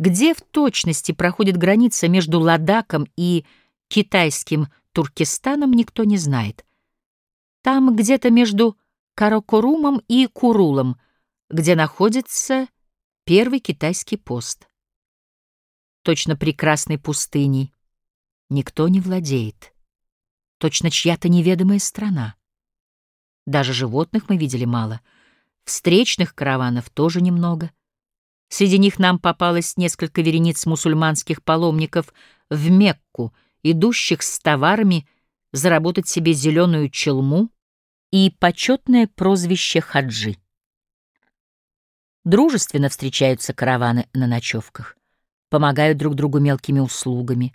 Где в точности проходит граница между Ладаком и китайским Туркестаном, никто не знает. Там где-то между Каракорумом и Курулом, где находится первый китайский пост. Точно прекрасной пустыней никто не владеет. Точно чья-то неведомая страна. Даже животных мы видели мало. Встречных караванов тоже немного. Среди них нам попалось несколько верениц мусульманских паломников в Мекку, идущих с товарами заработать себе зеленую челму и почетное прозвище хаджи. Дружественно встречаются караваны на ночевках, помогают друг другу мелкими услугами,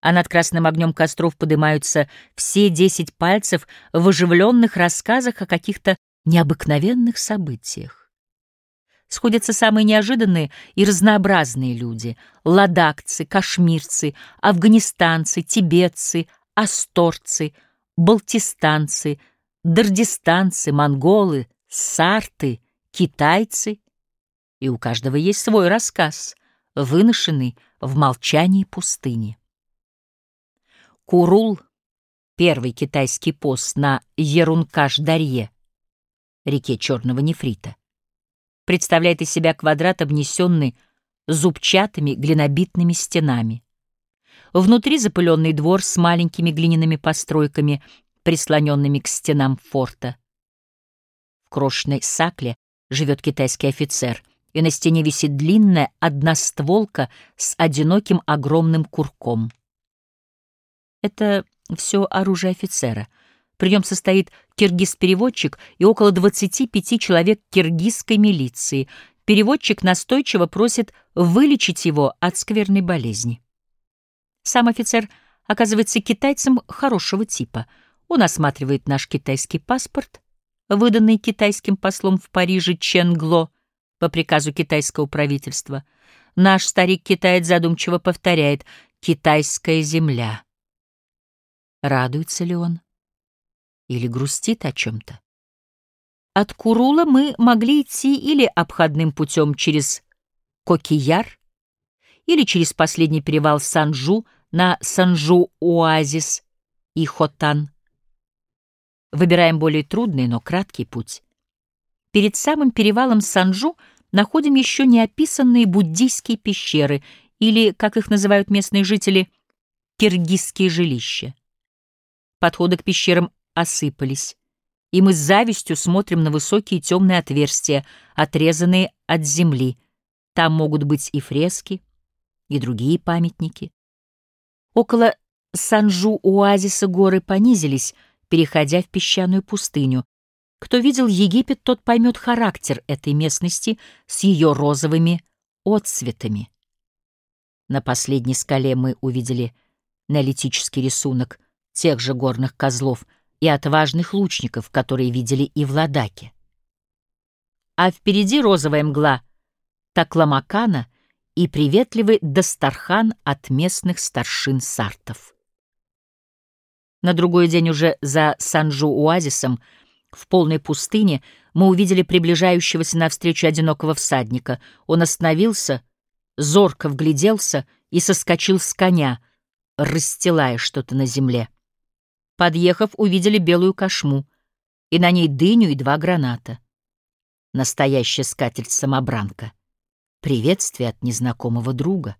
а над красным огнем костров поднимаются все десять пальцев в оживленных рассказах о каких-то необыкновенных событиях. Сходятся самые неожиданные и разнообразные люди — ладакцы, кашмирцы, афганистанцы, тибетцы, асторцы, балтистанцы, дардистанцы, монголы, сарты, китайцы. И у каждого есть свой рассказ, выношенный в молчании пустыни. Курул — первый китайский пост на Ерункаш-Дарье, реке Черного Нефрита. Представляет из себя квадрат, обнесенный зубчатыми глинобитными стенами. Внутри запыленный двор с маленькими глиняными постройками, прислоненными к стенам форта. В крошечной сакле живет китайский офицер, и на стене висит длинная одностволка с одиноким огромным курком. Это все оружие офицера. Прием состоит киргиз-переводчик и около 25 человек киргизской милиции. Переводчик настойчиво просит вылечить его от скверной болезни. Сам офицер оказывается китайцем хорошего типа. Он осматривает наш китайский паспорт, выданный китайским послом в Париже Ченгло по приказу китайского правительства. Наш старик-китаец задумчиво повторяет «Китайская земля». Радуется ли он? Или грустит о чем-то? От Курула мы могли идти или обходным путем через Кокияр, или через последний перевал Санжу на Санжу-Оазис и Хотан. Выбираем более трудный, но краткий путь. Перед самым перевалом Санжу находим еще неописанные буддийские пещеры или, как их называют местные жители, киргизские жилища. Подходы к пещерам осыпались, и мы с завистью смотрим на высокие темные отверстия, отрезанные от земли. Там могут быть и фрески, и другие памятники. Около Санжу-оазиса горы понизились, переходя в песчаную пустыню. Кто видел Египет, тот поймет характер этой местности с ее розовыми отцветами. На последней скале мы увидели неолитический рисунок тех же горных козлов и отважных лучников, которые видели и в Ладаке. А впереди розовая мгла Такламакана и приветливый Дастархан от местных старшин сартов. На другой день уже за Санджу-оазисом в полной пустыне мы увидели приближающегося навстречу одинокого всадника. Он остановился, зорко вгляделся и соскочил с коня, расстилая что-то на земле. Подъехав, увидели белую кошму, и на ней дыню и два граната. Настоящая скатерть-самобранка. Приветствие от незнакомого друга.